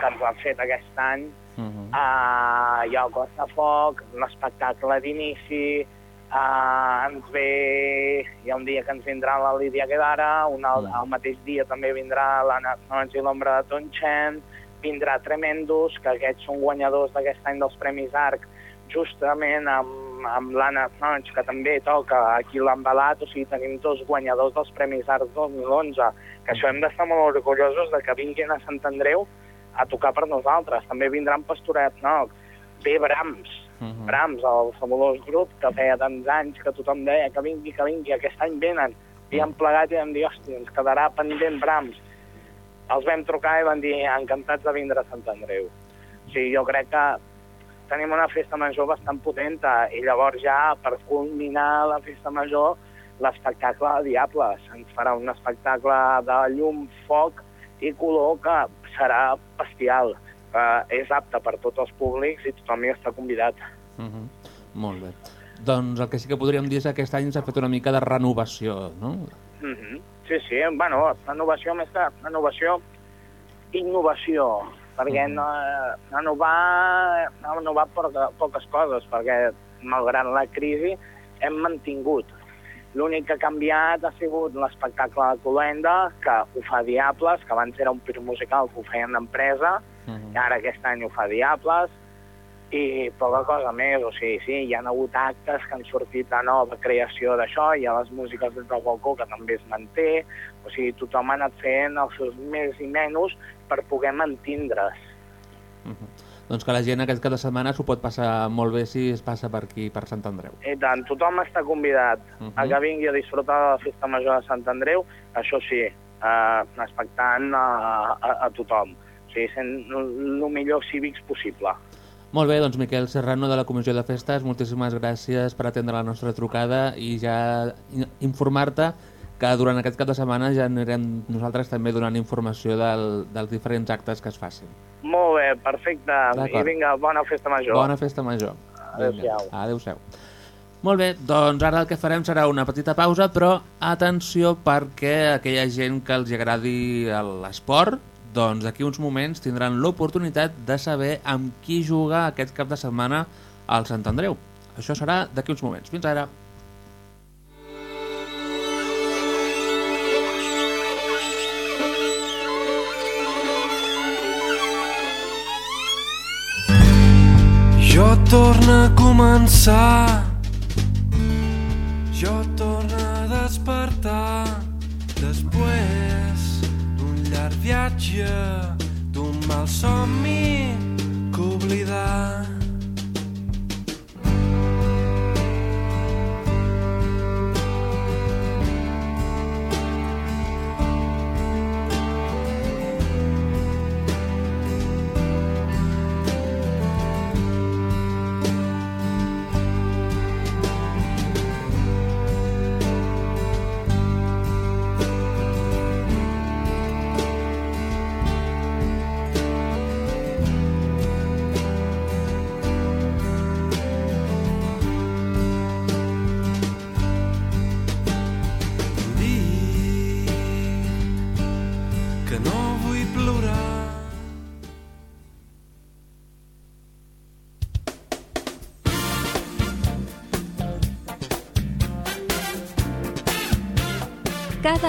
que ens l'han fet aquest any, Uh -huh. Uh, hi ha el Costafoc, un espectacle d'inici, uh, ens ve... Hi ha un dia que ens vindrà la Lídia Guedara, un al, Mm. el mateix dia també vindrà l'Anna Sons i l'Ombra de Tonchen, vindrà Tremendus, que aquests són guanyadors d'aquest any dels Premis ARC, justament amb, amb l'Anna Sons, que també toca aquí l'embalat, o sigui, tenim dos guanyadors dels Premis ARC 2011, que això hem d'estar molt orgullosos de que vinguin a Sant Andreu a tocar per nosaltres. També vindran Pastoret Noc, ve Brahms, Uh -huh. Brahms, el famós grup que feia tants anys que tothom deia que vingui, que vingui, aquest any venen. I han plegat i vam dir, hòstia, ens quedarà pendent Brahms. Els vam trucar i van dir, encantats de vindre a Sant Andreu. O sigui, jo crec que tenim una festa major bastant potenta i llavors ja, per culminar la festa major, l'espectacle de Diables. Ens farà un espectacle de llum, foc i color que serà bestial. Uh, és apte per tots els públics i tothom hi està convidat. Uh -huh. Molt bé. Doncs el que sí que podríem dir és que aquest any s'ha fet una mica de renovació, no? Mm -hmm. Sí, sí, bueno, renovació més que renovació, innovació, perquè Mhm. no, renovar, renovar poca, poques coses, perquè malgrat la crisi hem mantingut. L'únic que ha canviat ha sigut l'espectacle de Colenda, que ho fa Diables, que abans era un pir musical que ho feien d'empresa, Uh -huh. i ara aquest any ho fa Diables, i poca cosa més, o sigui, sí, hi ha hagut actes que han sortit de nova creació d'això, hi ha les músiques des del balcó que també es manté, o sigui, tothom ha anat fent els seus més i menys per poder mantindre's. Uh -huh. Doncs que la gent aquest cap de setmana s'ho pot passar molt bé si es passa per aquí, per Sant Andreu. I tant, tothom està convidat Uh a -huh. que vingui a disfrutar de la festa major de Sant Andreu, això sí, eh, expectant a, a, a tothom. O sigui, sent el millor cívics possible. Molt bé, doncs Miquel Serrano de la Comissió de Festes, moltíssimes gràcies per atendre la nostra trucada i ja in- informar-te que durant aquest cap de setmana ja anirem nosaltres també donant informació del, dels diferents actes que es facin. Molt bé, perfecte. I vinga, bona festa major. Bona festa major. Adéu-siau. Adéu-siau. Molt bé, doncs ara el que farem serà una petita pausa, però atenció perquè aquella gent que els agradi l'esport, doncs d'aquí uns moments tindran l'oportunitat de saber amb qui juga aquest cap de setmana al Sant Andreu. Això serà d'aquí uns moments. Fins ara. Jo torno a començar. Jo torno a despertar. Després d'un llarg viatge d'un mal somni que oblidar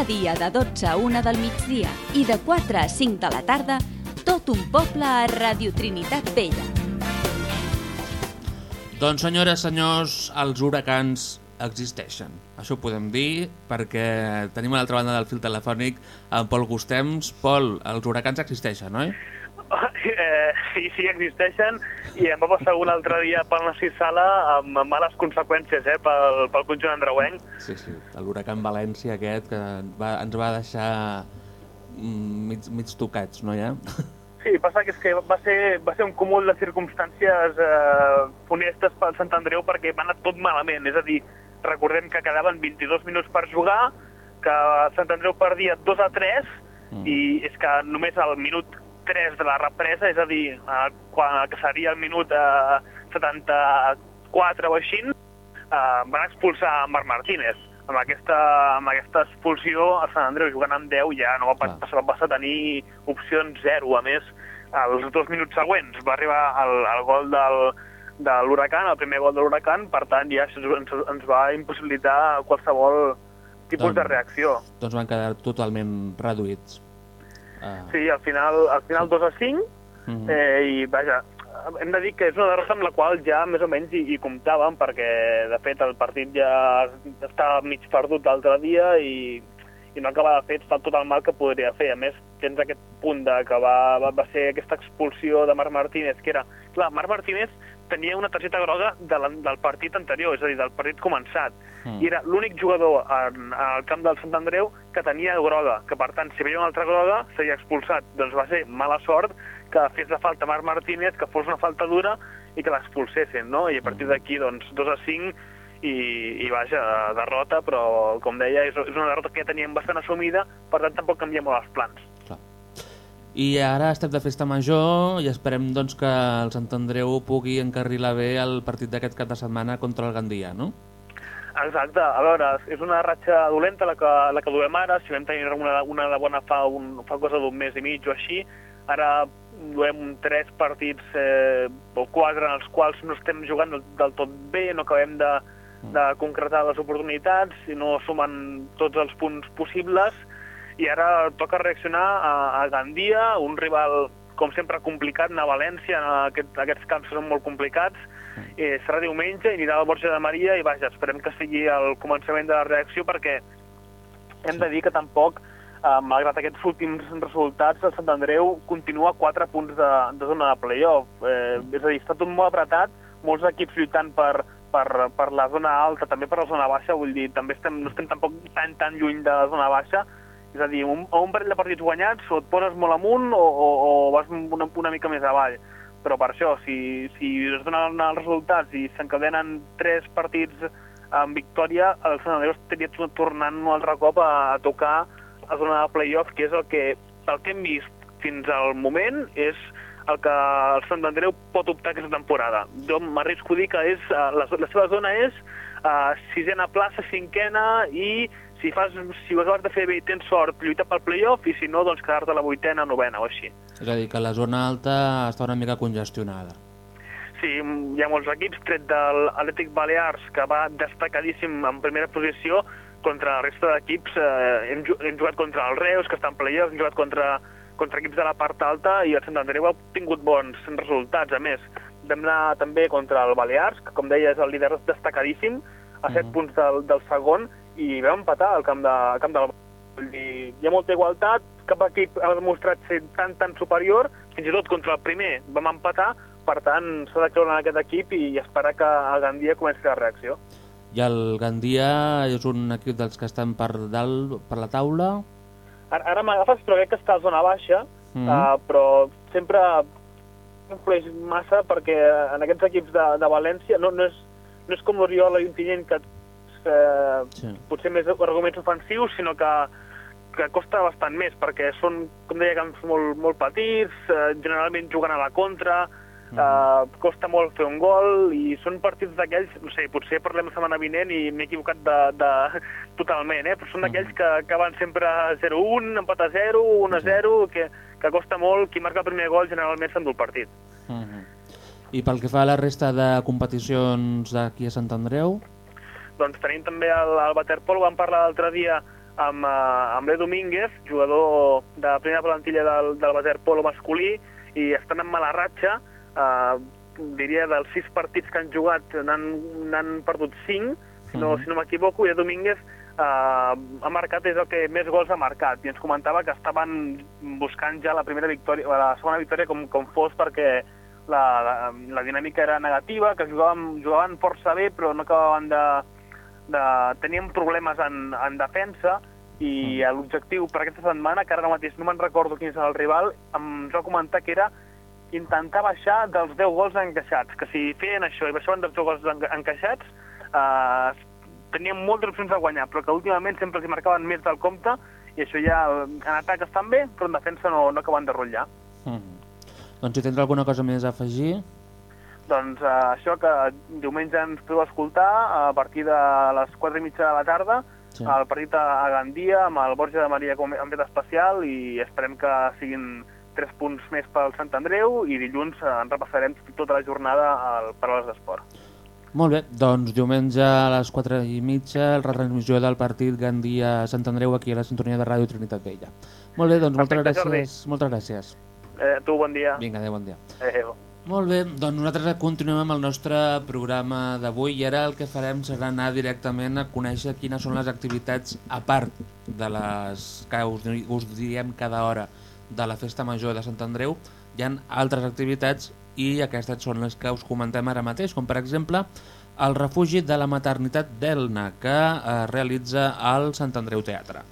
Dia de 12 a 1 del migdia i de 4 a 5 de la tarda, tot un poble a Radio Trinitat Vella. Doncs senyores, senyors, els huracans existeixen. Això ho podem dir perquè tenim a l'altra banda del fil telefònic en Pol Gustems. Pol, els huracans existeixen, oi? Eh, sí, sí, existeixen i em va passar un altre dia pel Narcís Sala amb males conseqüències eh, pel, pel conjunt andreuenc. Sí, sí, l'huracan València aquest que va, ens va deixar mm, mig, mig tocats, no ja? Sí, passa que és que va ser, va ser un cúmul de circumstàncies eh, funestes pel Sant Andreu perquè va anar tot malament. És a dir, recordem que quedaven 22 minuts per jugar, que Sant Andreu perdia 2 a 3 Mm. i és que només al minut 3 de la represa, és a dir, eh, quan, que seria el minut eh, 74 o així, eh, van expulsar Marc Martínez. Amb aquesta, amb aquesta expulsió, a Sant Andreu jugant amb 10 ja no va, passar, va passar a tenir opcions 0. A més, els dos minuts següents va arribar el, el gol del, de l'Huracan, el primer gol de l'Huracan, per tant ja ens, ens va impossibilitar qualsevol tipus Doncs- de reacció. doncs van quedar totalment reduïts. Uh, Sí, al final, al final 2 a 5, mhm. Eh, I, vaja, hem de dir que és una derrota amb la qual ja més o menys hi, hi comptàvem, perquè, de fet, el partit ja estava mig perdut l'altre dia i, i no acaba de fer tot el mal que podria fer. A més, tens aquest punt de que va, va, va ser aquesta expulsió de Marc Martínez, que era... Clar, Marc Martínez tenia una targeta groga de la, del partit anterior, és a dir, del partit començat. Mm. I era l'únic jugador en, al camp del Sant Andreu que tenia groga, que per tant, si veia una altra groga, seria expulsat. Doncs va ser mala sort que fes la falta Marc Martínez, que fos una falta dura i que l'expulsessin, no? I a partir d'aquí, doncs, 2 a 5 i, i vaja, derrota, però com deia, és, és una derrota que ja teníem bastant assumida, per tant tampoc canviem molt els plans. I ara estem de festa major i esperem doncs, que el Sant Andreu pugui encarrilar bé el partit d'aquest cap de setmana contra el Gandia, no? Exacte, a veure, és una ratxa dolenta la que, la que duem ara, si vam tenir una, una de bona fa, un, fa cosa d'un mes i mig o així, ara duem tres partits eh, o quatre en els quals no estem jugant del, del tot bé, no acabem de, de concretar les oportunitats i no sumen tots els punts possibles i ara toca reaccionar a, a Gandia, un rival com sempre complicat, anar a València, aquest, aquests camps són molt complicats, eh, serà diumenge, i anirà al Borja de Maria i vaja, esperem que sigui el començament de la reacció perquè hem de dir que tampoc, eh, malgrat aquests últims resultats, el Sant Andreu continua a 4 punts de, de zona de playoff. Eh, és a dir, està tot molt apretat, molts equips lluitant per, per, per la zona alta, també per la zona baixa, vull dir, també estem, no estem tampoc tan, tan lluny de la zona baixa, És a dir, un, un parell de partits guanyats o et poses molt amunt o, o, o vas una, una mica més avall. Però per això, si, si es donen els resultats i s'encadenen tres partits amb victòria, el Sant Andreu estaria to- tornant un altre cop a, a tocar a zona de playoff, que és el que, el que hem vist fins al moment, és el que el Sant Andreu pot optar aquesta temporada. Jo m'arrisco a dir que és, eh, la, la seva zona és uh, sisena plaça, cinquena i si, fas, si ho acabes de fer bé i tens sort, lluitar pel playoff i si no, doncs quedar-te a la vuitena, novena o així. És a dir, que la zona alta està una mica congestionada. Sí, hi ha molts equips, tret de l'Atlètic Balears, que va destacadíssim en primera posició, contra la resta d'equips. Eh, hem, hem jugat contra el Reus, que està en playoff, hem jugat contra, contra equips de la part alta, i el Sant Andreu ha obtingut bons resultats. A més, vam anar també contra el Balears, que com deia és el líder destacadíssim, a 7 Mhm. punts del, del segon, i vam empatar al camp, de, al camp del Vull dir, hi ha molta igualtat, cap equip ha demostrat ser tan, tan superior, fins i tot contra el primer vam empatar, per tant, s'ha de creure en aquest equip i esperar que a Gandia comenci la reacció. I el Gandia és un equip dels que estan per dalt, per la taula. Ara, ara m'agafes, però crec que està a zona baixa, Mhm. uh, però sempre influeix massa perquè en aquests equips de, de València no, no, és, no és com l'Oriola i Ontinyent que eh, Sí. potser més arguments ofensius, sinó que, que costa bastant més, perquè són, com deia, camps molt, molt petits, eh, generalment juguen a la contra, eh, costa molt fer un gol, i són partits d'aquells, no sé, potser parlem la setmana vinent i m'he equivocat de, de, totalment, eh? però són d'aquells que acaben sempre 0-1, empat a 0, 1-0, que, que costa molt, qui marca el primer gol generalment s'endú el partit. Mhm. I pel que fa a la resta de competicions d'aquí a Sant Andreu, Doncs tenim també el, el waterpolo, vam parlar l'altre dia amb, uh, amb l'E Domínguez, jugador de la primera plantilla del, del waterpolo masculí, i estan en mala ratxa, uh, diria dels sis partits que han jugat n'han perdut cinc, si no, Mhm. si no m'equivoco, i l'E Domínguez uh, ha marcat, és el que més gols ha marcat, i ens comentava que estaven buscant ja la primera victòria, la segona victòria com, com fos, perquè la, la, la dinàmica era negativa, que jugaven, jugaven força bé, però no acabaven de, de, teníem problemes en, en defensa i Mm. l'objectiu per aquesta setmana, que ara mateix no me'n recordo quin és el rival, ens va comentar que era intentar baixar dels 10 gols encaixats, que si feien això i baixaven dels 10 gols enca- encaixats, eh, tenien moltes opcions de guanyar, però que últimament sempre els marcaven més del compte i això ja en atac estan bé, però en defensa no, no acaben de rotllar. mhm. doncs si tens alguna cosa més a afegir, Doncs eh, això que diumenge ens podeu escoltar a partir de les 4 i mitja de la tarda Sí. el partit a a Gandia amb el Borja de Maria com en fet especial i esperem que siguin 3 punts més pel Sant Andreu i dilluns eh, en repassarem tota la jornada al Paraules d'Esport. Molt bé, doncs diumenge a les 4 i mitja, la retransmissió del partit Gandia-Sant Andreu aquí a la sintonia de Ràdio Trinitat Vella. Molt bé, doncs moltes Perfecte, Jordi. gràcies. Moltes gràcies. Eh, tu, bon dia. Vinga, adéu, bon dia. Adéu. Molt bé, doncs nosaltres continuem amb el nostre programa d'avui i ara el que farem serà anar directament a conèixer quines són les activitats a part de les que us, us diem cada hora de la Festa Major de Sant Andreu. Hi ha altres activitats i aquestes són les que us comentem ara mateix, com per exemple el refugi de la maternitat d'Elna que eh, realitza el Sant Andreu Teatre.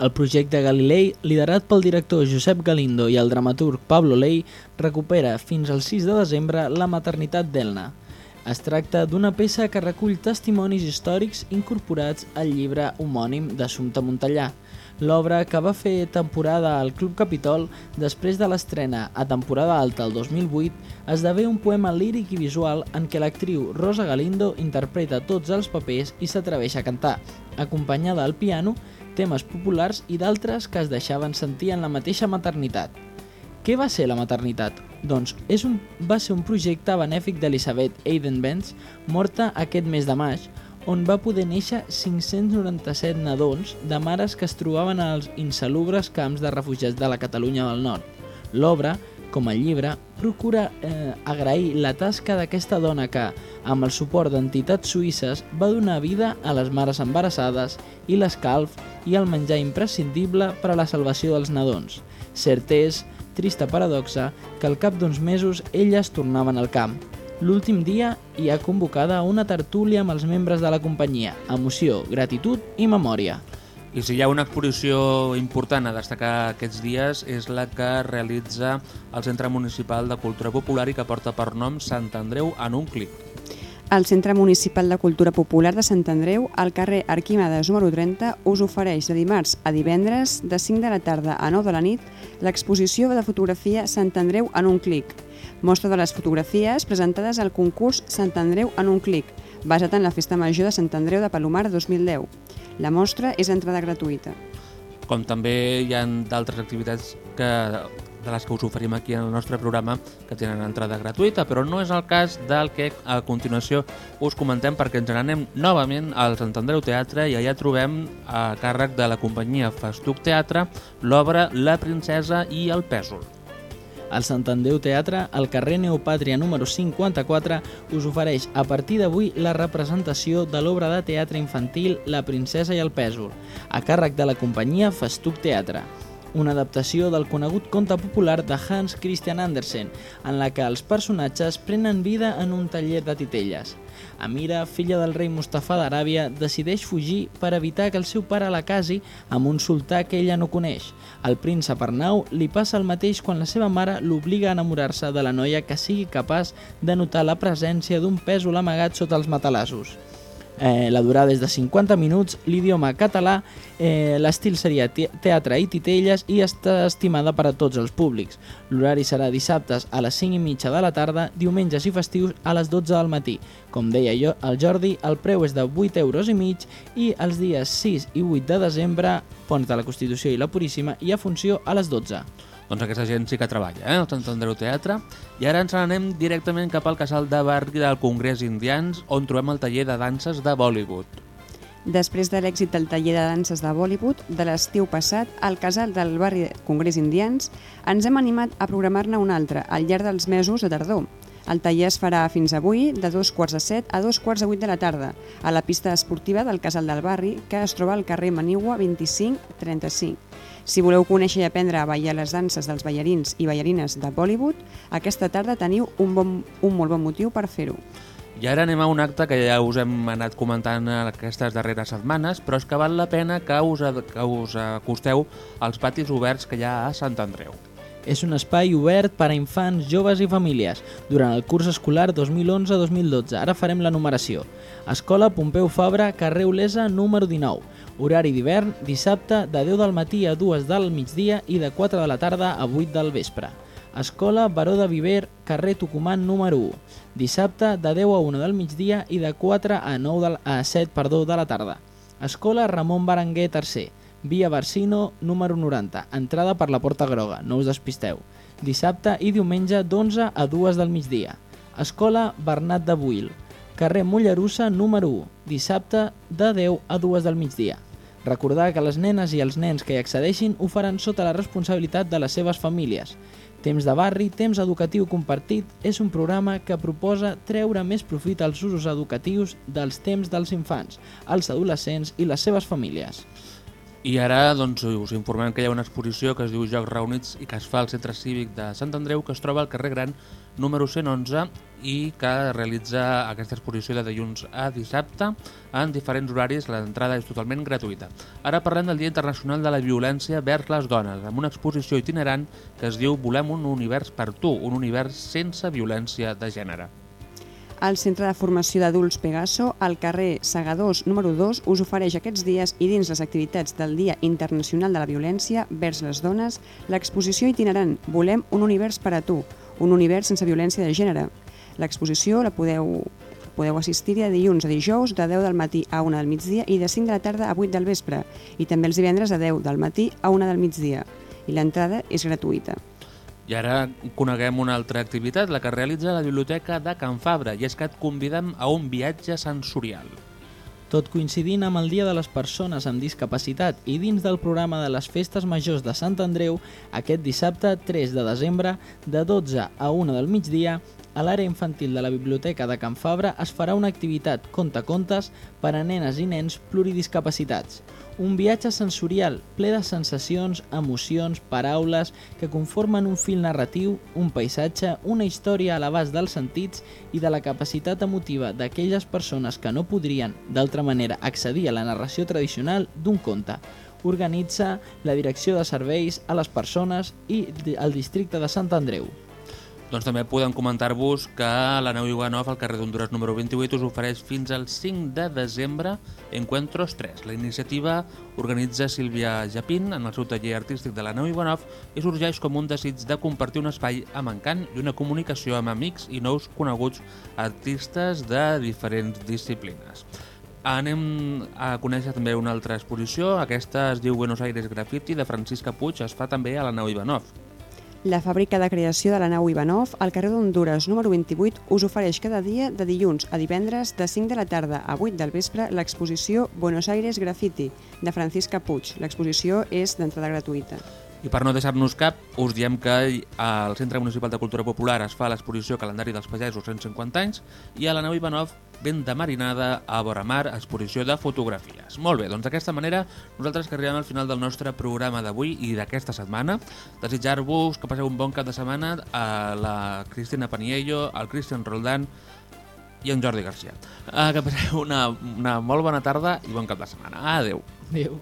El projecte Galilei, liderat pel director Josep Galindo i el dramaturg Pablo Ley, recupera fins al 6 de desembre la maternitat d'Elna. Es tracta d'una peça que recull testimonis històrics incorporats al llibre homònim d'Assumpta Montellà, l'obra que va fer temporada al Club Capitol després de l'estrena a temporada alta el 2008 esdevé un poema líric i visual en què l'actriu Rosa Galindo interpreta tots els papers i s'atreveix a cantar, acompanyada al piano temes populars i d'altres que es deixaven sentir en la mateixa maternitat. Què va ser la maternitat? Doncs és un, va ser un projecte benèfic d'Elisabeth Eidenbenz, morta aquest mes de maig, on va poder néixer 597 nadons de mares que es trobaven als insalubres camps de refugiats de la Catalunya del Nord. L'obra, com el llibre, procura eh, agrair la tasca d'aquesta dona que, amb el suport d'entitats suïsses, va donar vida a les mares embarassades i l'escalf i el menjar imprescindible per a la salvació dels nadons. Cert és, trista paradoxa, que al cap d'uns mesos elles tornaven al camp. L'últim dia hi ha convocada una tertúlia amb els membres de la companyia, emoció, gratitud i memòria. I si hi ha una exposició important a destacar aquests dies és la que realitza el Centre Municipal de Cultura Popular i que porta per nom Sant Andreu en un clic. El Centre Municipal de Cultura Popular de Sant Andreu, al carrer Arquímedes número 30, us ofereix de dimarts a divendres, de 5 de la tarda a 9 de la nit, l'exposició de fotografia Sant Andreu en un clic. Mostra de les fotografies presentades al concurs Sant Andreu en un clic, basat en la Festa Major de Sant Andreu de Palomar 2010. La mostra és d'entrada gratuïta. Com també hi ha d'altres activitats que, de les que us oferim aquí en el nostre programa que tenen entrada gratuïta, però no és el cas del que a continuació us comentem perquè ens n'anem novament al Sant Andreu Teatre i allà trobem a càrrec de la companyia Festuc Teatre l'obra La princesa i el pèsol. El Sant Andreu Teatre, al carrer Neopàtria número 54, us ofereix a partir d'avui la representació de l'obra de teatre infantil La princesa i el pèsol, a càrrec de la companyia Festuc Teatre una adaptació del conegut conte popular de Hans Christian Andersen, en la que els personatges prenen vida en un taller de titelles. Amira, filla del rei Mustafa d'Aràbia, decideix fugir per evitar que el seu pare la casi amb un sultà que ella no coneix. Al príncep Arnau li passa el mateix quan la seva mare l'obliga a enamorar-se de la noia que sigui capaç de notar la presència d'un pèsol amagat sota els matalassos. Eh, la durada és de 50 minuts, l'idioma català, eh, l'estil seria te teatre i titelles i està estimada per a tots els públics. L'horari serà dissabtes a les 5 i mitja de la tarda, diumenges i festius a les 12 del matí. Com deia jo, el Jordi, el preu és de 8 euros i mig i els dies 6 i 8 de desembre, Pont de la Constitució i la Puríssima, hi ha funció a les 12. Doncs aquesta gent sí que treballa, eh? el Sant Andreu Teatre. I ara ens n'anem directament cap al casal de barri del Congrés Indians, on trobem el taller de danses de Bollywood. Després de l'èxit del taller de danses de Bollywood de l'estiu passat, al casal del barri Congrés Indians, ens hem animat a programar-ne un altre al llarg dels mesos de tardor. El taller es farà fins avui de dos quarts de set a dos quarts de vuit de la tarda a la pista esportiva del Casal del Barri que es troba al carrer Manigua 2535. Si voleu conèixer i aprendre a ballar les danses dels ballarins i ballarines de Bollywood, aquesta tarda teniu un, bon, un molt bon motiu per fer-ho. I ara anem a un acte que ja us hem anat comentant aquestes darreres setmanes, però és que val la pena que us, que us acosteu als patis oberts que hi ha a Sant Andreu. És un espai obert per a infants, joves i famílies durant el curs escolar 2011-2012. Ara farem la numeració. Escola Pompeu Fabra, carrer Olesa, número 19. Horari d'hivern, dissabte, de 10 del matí a 2 del migdia i de 4 de la tarda a 8 del vespre. Escola Baró de Viver, carrer Tucumán, número 1. Dissabte, de 10 a 1 del migdia i de 4 a, 9 del, a 7 perdó, de la tarda. Escola Ramon Berenguer III, via Barsino, número 90. Entrada per la Porta Groga, no us despisteu. Dissabte i diumenge d'11 a 2 del migdia. Escola Bernat de Buil, carrer Mollerussa, número 1. Dissabte de 10 a 2 del migdia. Recordar que les nenes i els nens que hi accedeixin ho faran sota la responsabilitat de les seves famílies. Temps de barri, temps educatiu compartit és un programa que proposa treure més profit als usos educatius dels temps dels infants, els adolescents i les seves famílies. I ara doncs, us informem que hi ha una exposició que es diu Jocs Reunits i que es fa al Centre Cívic de Sant Andreu, que es troba al carrer Gran número 111 i que realitza aquesta exposició de dilluns a dissabte en diferents horaris. L'entrada és totalment gratuïta. Ara parlem del Dia Internacional de la Violència vers les dones, amb una exposició itinerant que es diu Volem un univers per tu, un univers sense violència de gènere. El Centre de Formació d'Adults Pegaso, al carrer Segadors número 2, us ofereix aquests dies i dins les activitats del Dia Internacional de la Violència vers les dones, l'exposició itinerant Volem un univers per a tu, un univers sense violència de gènere. L'exposició la podeu, podeu assistir de dilluns a dijous de 10 del matí a 1 del migdia i de 5 de la tarda a 8 del vespre i també els divendres de 10 del matí a 1 del migdia i l'entrada és gratuïta. I ara coneguem una altra activitat, la que realitza la Biblioteca de Can Fabra, i és que et convidem a un viatge sensorial. Tot coincidint amb el Dia de les Persones amb Discapacitat i dins del programa de les Festes Majors de Sant Andreu, aquest dissabte 3 de desembre, de 12 a 1 del migdia, a l'àrea infantil de la Biblioteca de Can Fabra es farà una activitat conta-contes per a nenes i nens pluridiscapacitats. Un viatge sensorial ple de sensacions, emocions, paraules que conformen un fil narratiu, un paisatge, una història a l'abast dels sentits i de la capacitat emotiva d'aquelles persones que no podrien, d'altra manera, accedir a la narració tradicional d'un conte. Organitza la Direcció de Serveis a les Persones i el districte de Sant Andreu. Doncs també podem comentar-vos que la nau Ivanov al carrer d'Honduras número 28 us ofereix fins al 5 de desembre Encuentros 3. La iniciativa organitza Sílvia Japín en el seu taller artístic de la nau Ivanov i sorgeix com un desig de compartir un espai amb encant i una comunicació amb amics i nous coneguts artistes de diferents disciplines. Anem a conèixer també una altra exposició, aquesta es diu Buenos Aires Graffiti de Francisca Puig, es fa també a la nau Ivanov. La fàbrica de creació de la nau Ivanov, al carrer d'Honduras número 28, us ofereix cada dia de dilluns a divendres de 5 de la tarda a 8 del vespre l'exposició Buenos Aires Graffiti de Francisca Puig. L'exposició és d'entrada gratuïta. I per no deixar-nos cap, us diem que al Centre Municipal de Cultura Popular es fa l'exposició Calendari dels Pagesos 150 anys i a la nau Ivanov ben de marinada a vora mar, exposició de fotografies. Molt bé, doncs d'aquesta manera nosaltres que arribem al final del nostre programa d'avui i d'aquesta setmana. Desitjar-vos que passeu un bon cap de setmana a la Cristina Paniello, al Cristian Roldán i en Jordi Garcia. Uh, que passeu una, una molt bona tarda i bon cap de setmana. Adeu. Adéu.